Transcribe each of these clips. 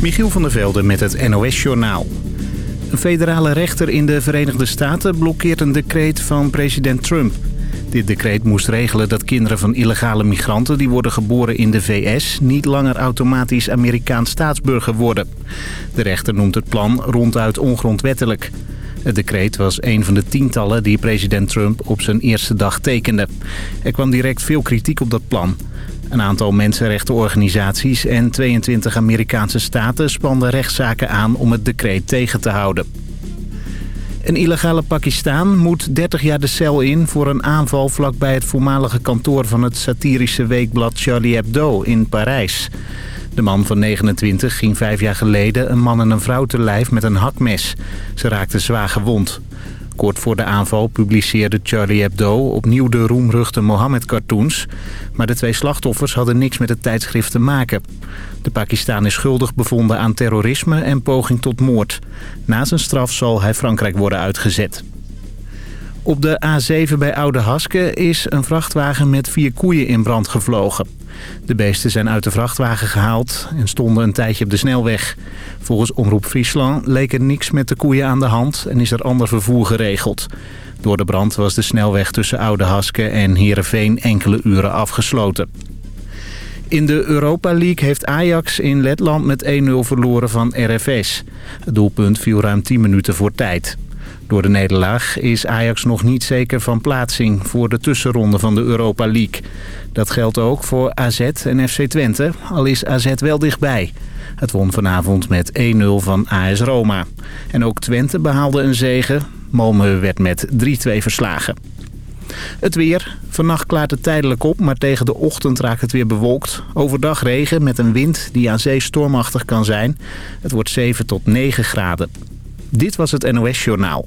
Michiel van der Velde met het NOS-journaal. Een federale rechter in de Verenigde Staten blokkeert een decreet van president Trump. Dit decreet moest regelen dat kinderen van illegale migranten... die worden geboren in de VS niet langer automatisch Amerikaans staatsburger worden. De rechter noemt het plan ronduit ongrondwettelijk. Het decreet was een van de tientallen die president Trump op zijn eerste dag tekende. Er kwam direct veel kritiek op dat plan... Een aantal mensenrechtenorganisaties en 22 Amerikaanse staten spanden rechtszaken aan om het decreet tegen te houden. Een illegale Pakistaan moet 30 jaar de cel in voor een aanval vlakbij het voormalige kantoor van het satirische weekblad Charlie Hebdo in Parijs. De man van 29 ging vijf jaar geleden een man en een vrouw te lijf met een hakmes. Ze raakten zwaar gewond. Kort voor de aanval publiceerde Charlie Hebdo opnieuw de roemruchte Mohammed-cartoons. Maar de twee slachtoffers hadden niks met het tijdschrift te maken. De Pakistan is schuldig bevonden aan terrorisme en poging tot moord. Na zijn straf zal hij Frankrijk worden uitgezet. Op de A7 bij Oude Haske is een vrachtwagen met vier koeien in brand gevlogen. De beesten zijn uit de vrachtwagen gehaald en stonden een tijdje op de snelweg. Volgens Omroep Friesland leek er niks met de koeien aan de hand en is er ander vervoer geregeld. Door de brand was de snelweg tussen Oude Haske en Heerenveen enkele uren afgesloten. In de Europa League heeft Ajax in Letland met 1-0 verloren van RFS. Het doelpunt viel ruim 10 minuten voor tijd. Door de nederlaag is Ajax nog niet zeker van plaatsing voor de tussenronde van de Europa League. Dat geldt ook voor AZ en FC Twente, al is AZ wel dichtbij. Het won vanavond met 1-0 van AS Roma. En ook Twente behaalde een zege. Malmö werd met 3-2 verslagen. Het weer. Vannacht klaart het tijdelijk op, maar tegen de ochtend raakt het weer bewolkt. Overdag regen met een wind die aan zee stormachtig kan zijn. Het wordt 7 tot 9 graden. Dit was het NOS Journaal.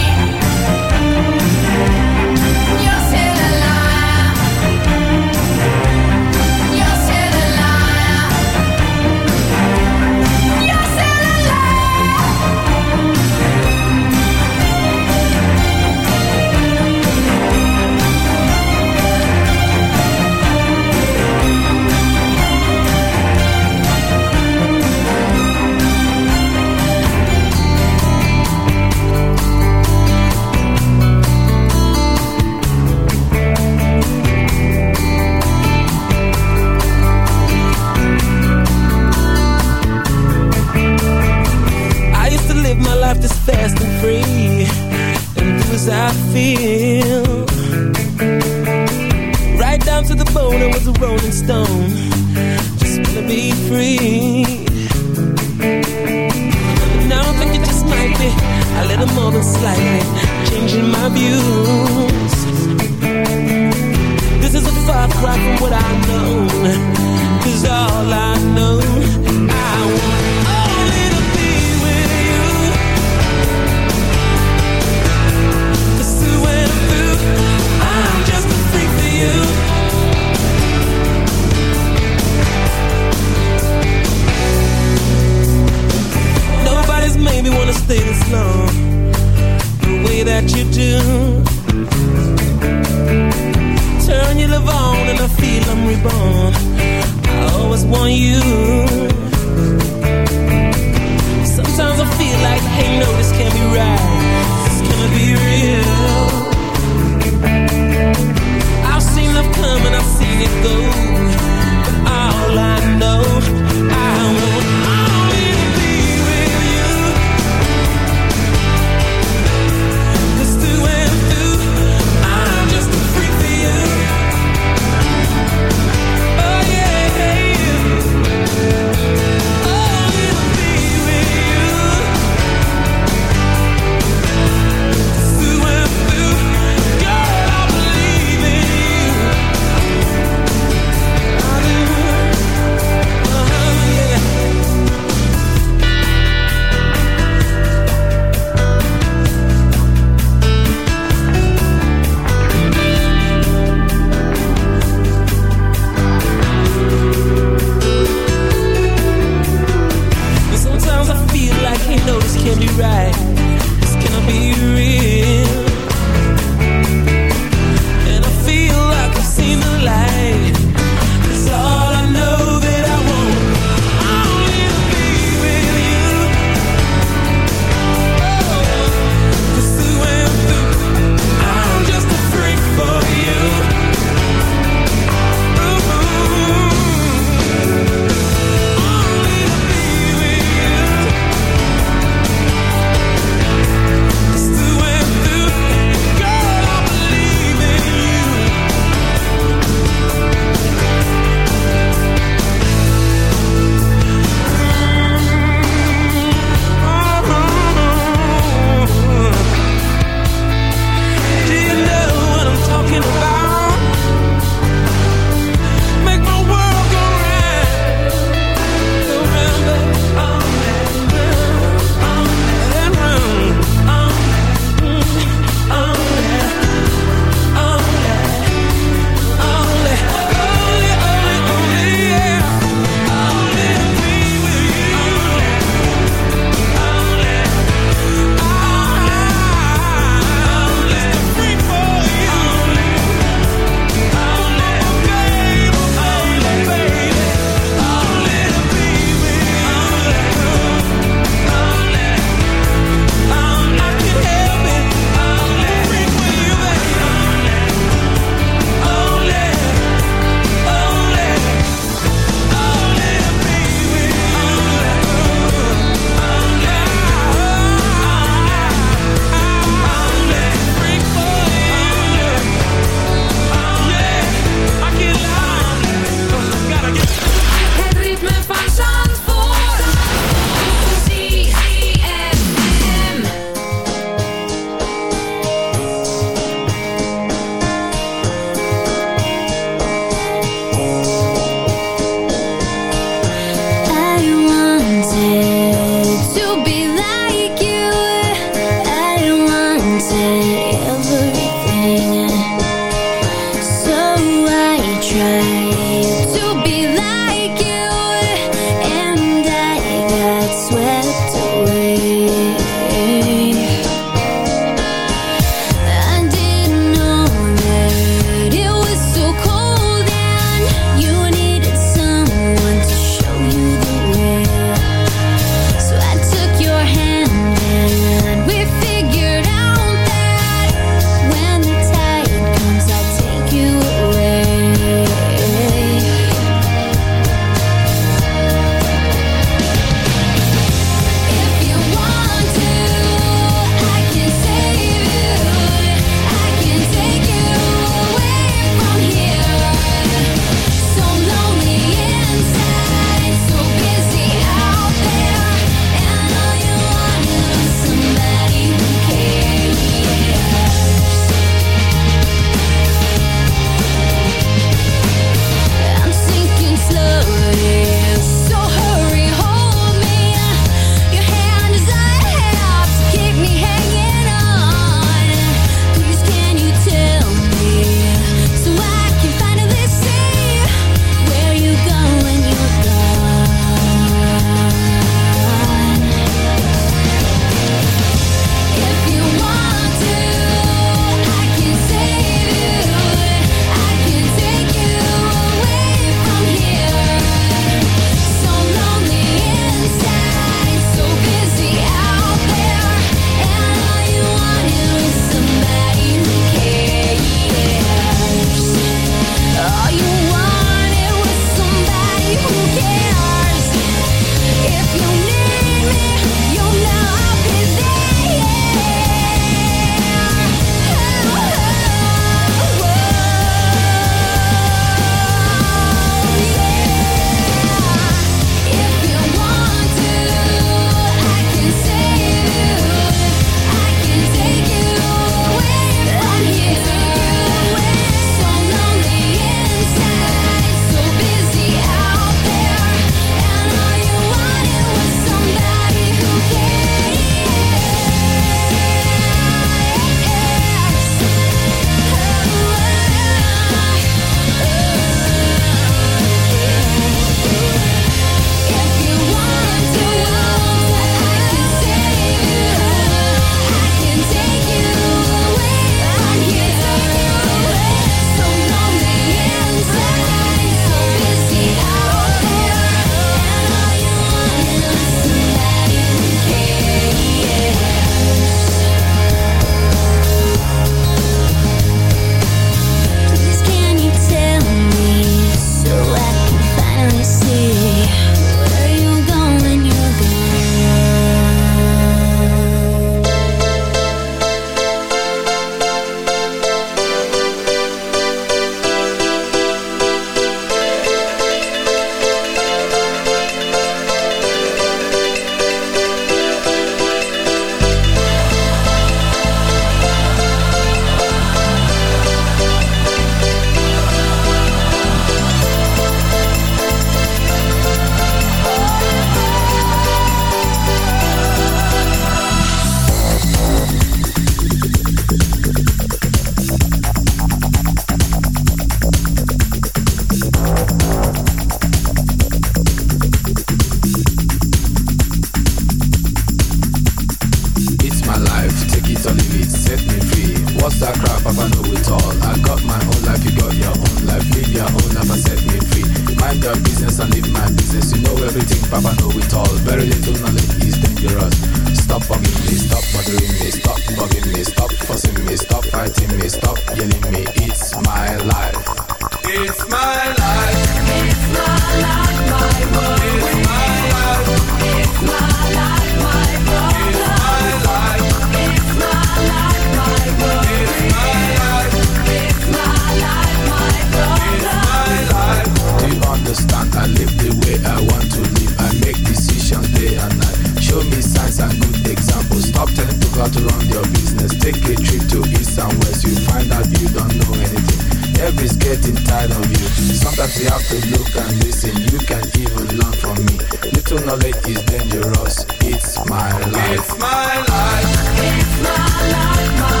listen, you can even learn from me. Little knowledge is dangerous. It's my life. It's my life. It's my life, my.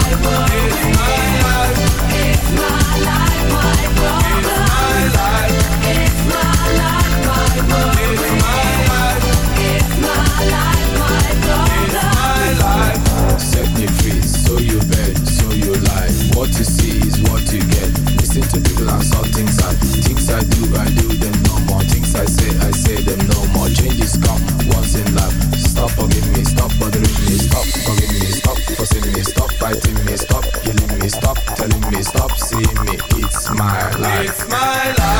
It's my life. It's my life, my. It's my life. It's my life, my It's my life. Set me free, so you bet, so you lie. What you see is what you get. Listen to people and saw things I, things I do, I do say, I say no more. Changes come once in life. Stop forgiving me, stop me, stop forgiving me, stop me, stop fighting me, stop killing me, stop telling me, stop seeing me. It's my life. It's my life.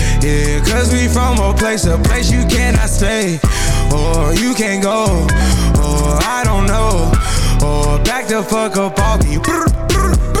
Yeah, cause we from a place, a place you cannot stay. Or you can't go, or I don't know. Or back the fuck up off me.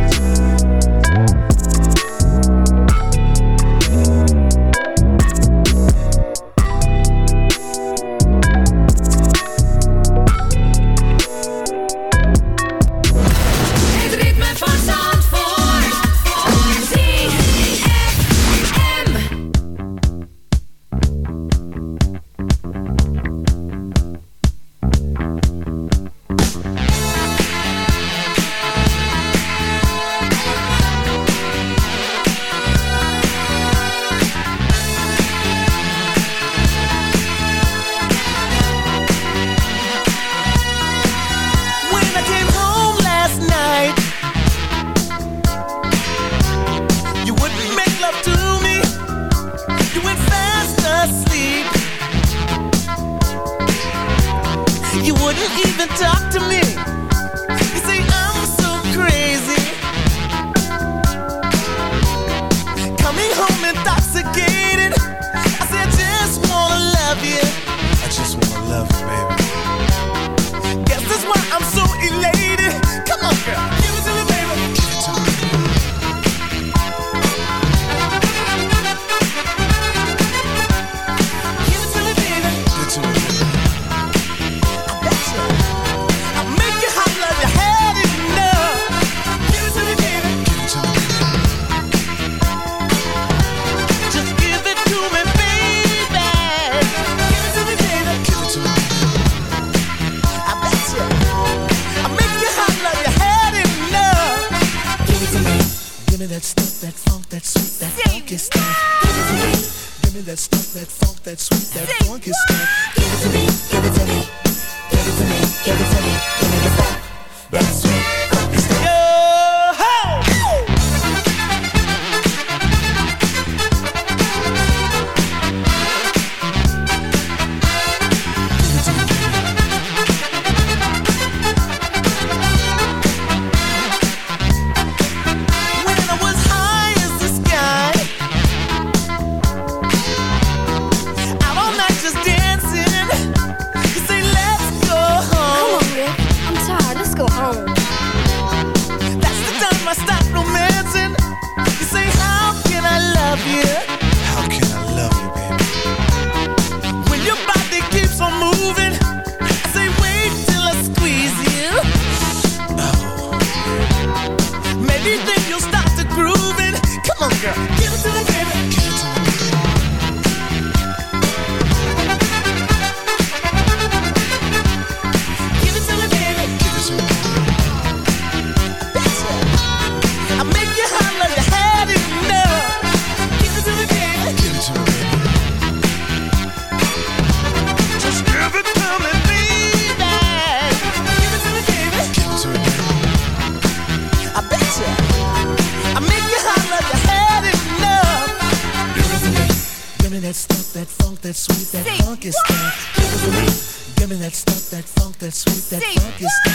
Pakistan.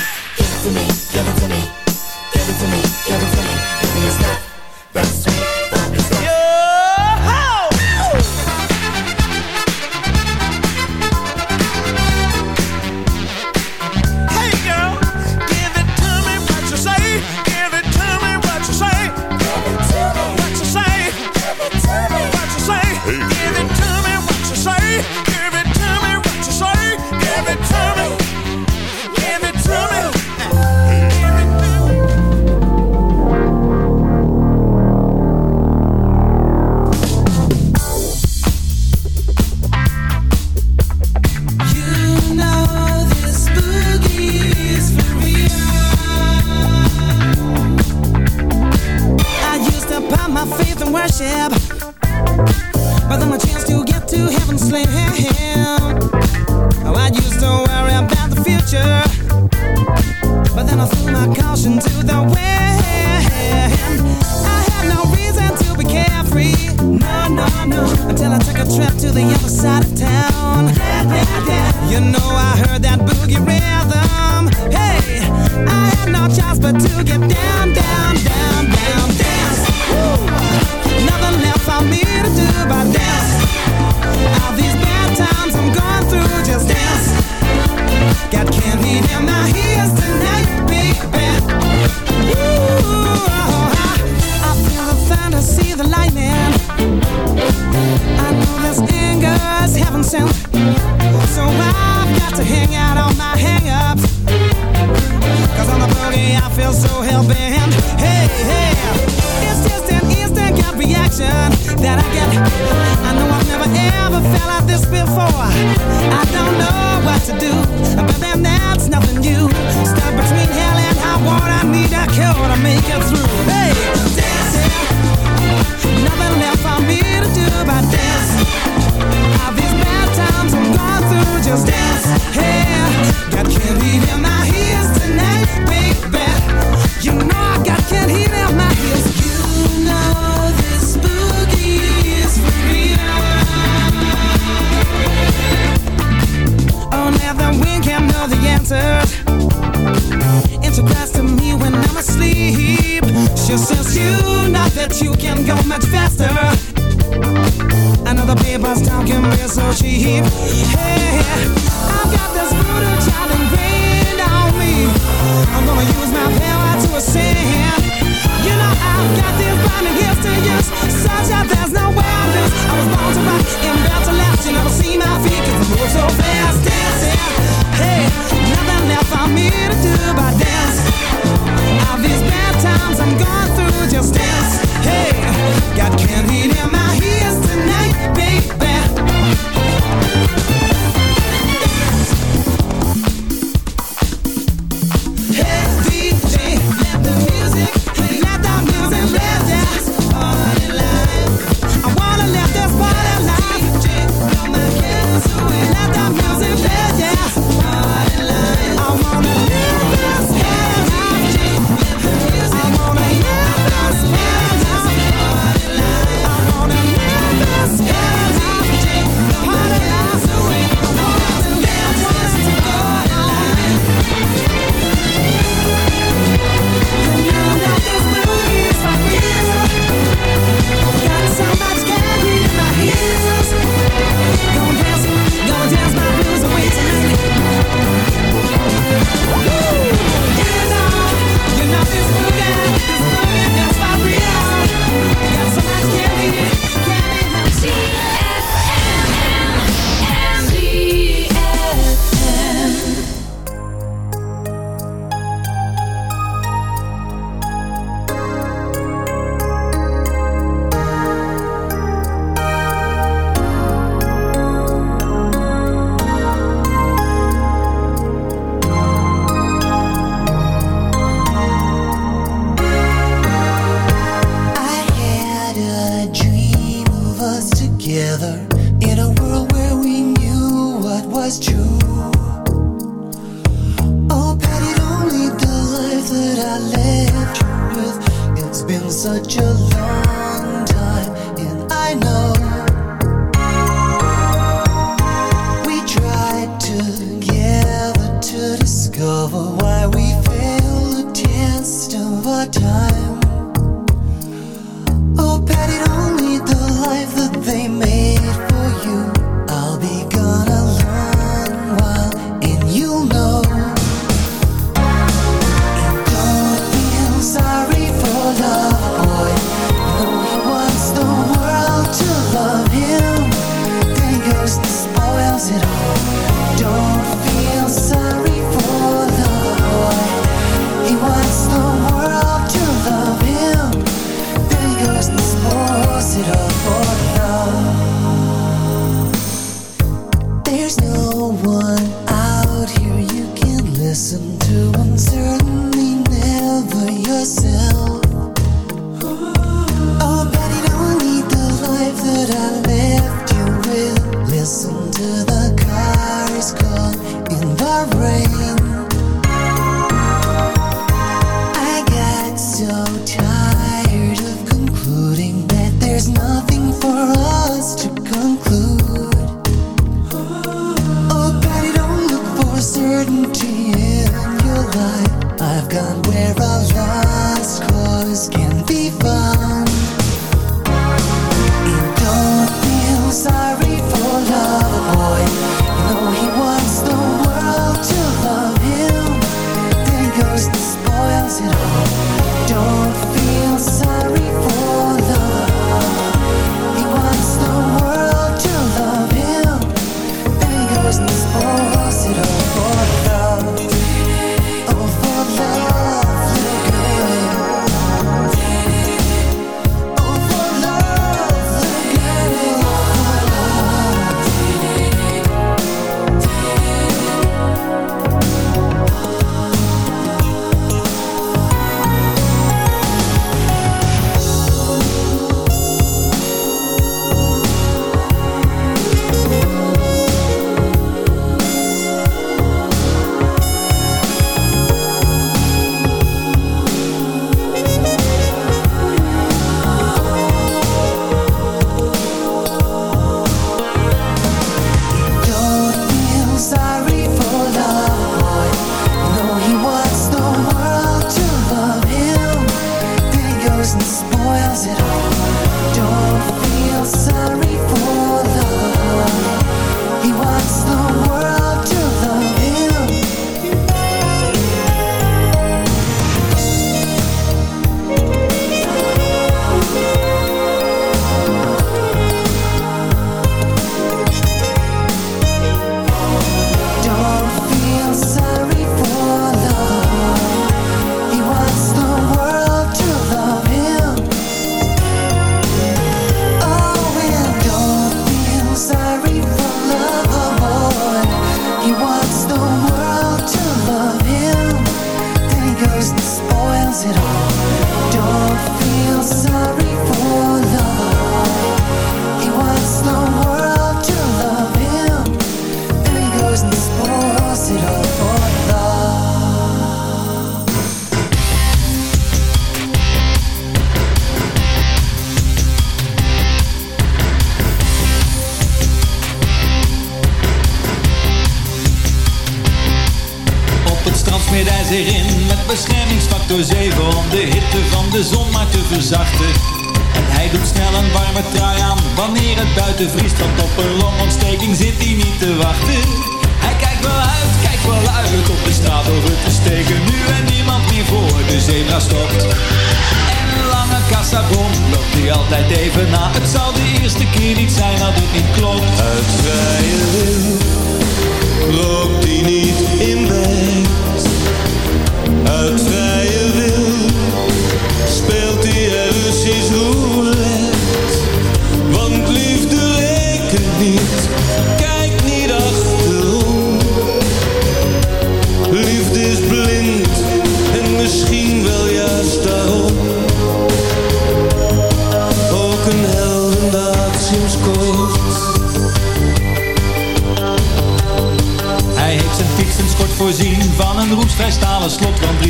Altijd even na. Het zal de eerste keer niet zijn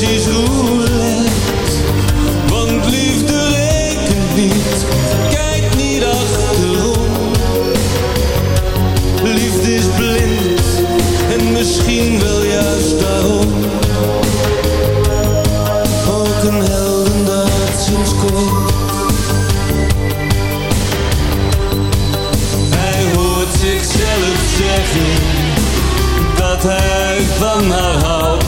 Russisch roulette. Want liefde rekent niet, kijk niet achterom. Liefde is blind en misschien wel juist daarom. Ook een heldendaad sinds kort. Hij hoort zichzelf zeggen dat hij van haar houdt.